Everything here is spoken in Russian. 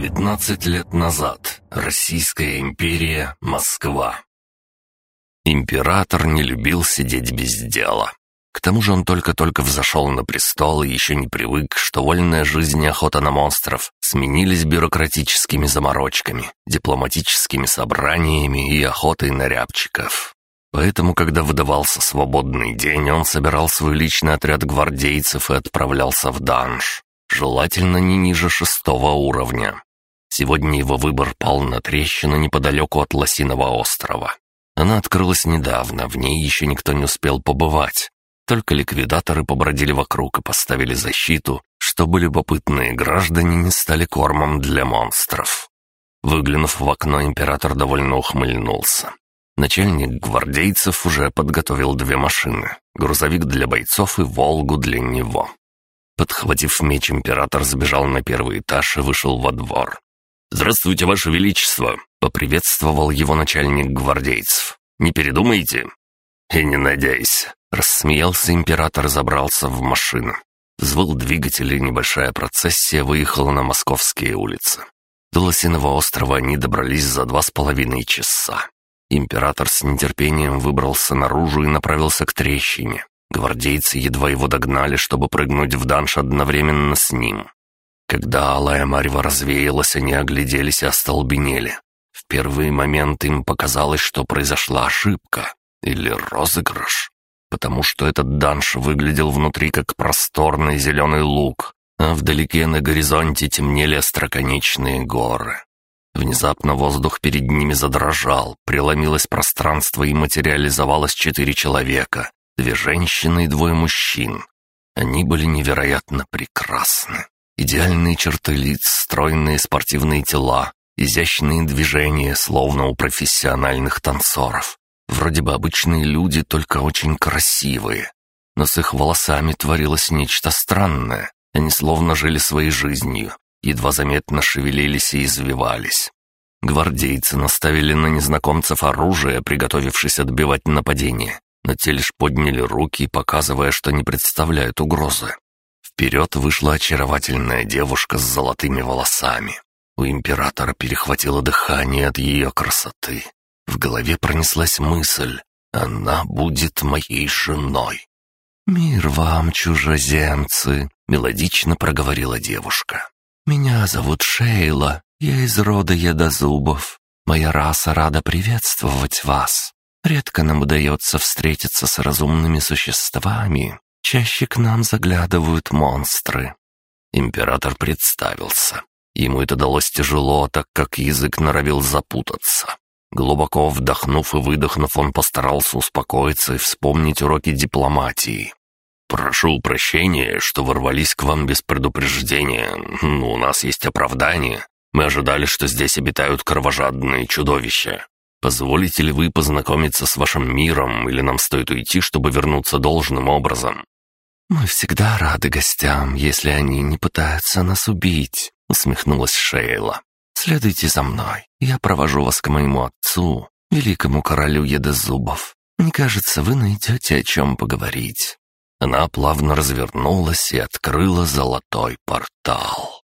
19 лет назад. Российская империя, Москва. Император не любил сидеть без дела. К тому же он только-только взошел на престол и еще не привык, что вольная жизнь и охота на монстров сменились бюрократическими заморочками, дипломатическими собраниями и охотой на рябчиков. Поэтому, когда выдавался свободный день, он собирал свой личный отряд гвардейцев и отправлялся в данж желательно не ниже шестого уровня. Сегодня его выбор пал на трещину неподалеку от Лосиного острова. Она открылась недавно, в ней еще никто не успел побывать. Только ликвидаторы побродили вокруг и поставили защиту, чтобы любопытные граждане не стали кормом для монстров. Выглянув в окно, император довольно ухмыльнулся. Начальник гвардейцев уже подготовил две машины — грузовик для бойцов и «Волгу» для него. Подхватив меч, император забежал на первый этаж и вышел во двор. «Здравствуйте, Ваше Величество!» — поприветствовал его начальник гвардейцев. «Не передумайте?» «И не надейся!» — рассмеялся император забрался в машину. Взвыл двигатель, и небольшая процессия выехала на московские улицы. До Лосиного острова они добрались за два с половиной часа. Император с нетерпением выбрался наружу и направился к трещине. Гвардейцы едва его догнали, чтобы прыгнуть в данж одновременно с ним. Когда алая марева развеялась, они огляделись и остолбенели. В первый момент им показалось, что произошла ошибка или розыгрыш, потому что этот данж выглядел внутри как просторный зеленый луг, а вдалеке на горизонте темнели остроконечные горы. Внезапно воздух перед ними задрожал, преломилось пространство и материализовалось четыре человека, Две женщины и двое мужчин. Они были невероятно прекрасны. Идеальные черты лиц, стройные спортивные тела, изящные движения, словно у профессиональных танцоров. Вроде бы обычные люди, только очень красивые. Но с их волосами творилось нечто странное. Они словно жили своей жизнью, едва заметно шевелились и извивались. Гвардейцы наставили на незнакомцев оружие, приготовившись отбивать нападение но те лишь подняли руки, показывая, что не представляют угрозы. Вперед вышла очаровательная девушка с золотыми волосами. У императора перехватило дыхание от ее красоты. В голове пронеслась мысль «Она будет моей женой». «Мир вам, чужеземцы!» — мелодично проговорила девушка. «Меня зовут Шейла, я из рода Едозубов. Моя раса рада приветствовать вас. Редко нам удается встретиться с разумными существами. Чаще к нам заглядывают монстры. Император представился. Ему это далось тяжело, так как язык норовил запутаться. Глубоко вдохнув и выдохнув, он постарался успокоиться и вспомнить уроки дипломатии. «Прошу прощения, что ворвались к вам без предупреждения, но у нас есть оправдание. Мы ожидали, что здесь обитают кровожадные чудовища. Позволите ли вы познакомиться с вашим миром, или нам стоит уйти, чтобы вернуться должным образом?» «Мы всегда рады гостям, если они не пытаются нас убить», — усмехнулась Шейла. «Следуйте за мной, я провожу вас к моему отцу, великому королю Едозубов. Мне кажется, вы найдете о чем поговорить». Она плавно развернулась и открыла золотой портал.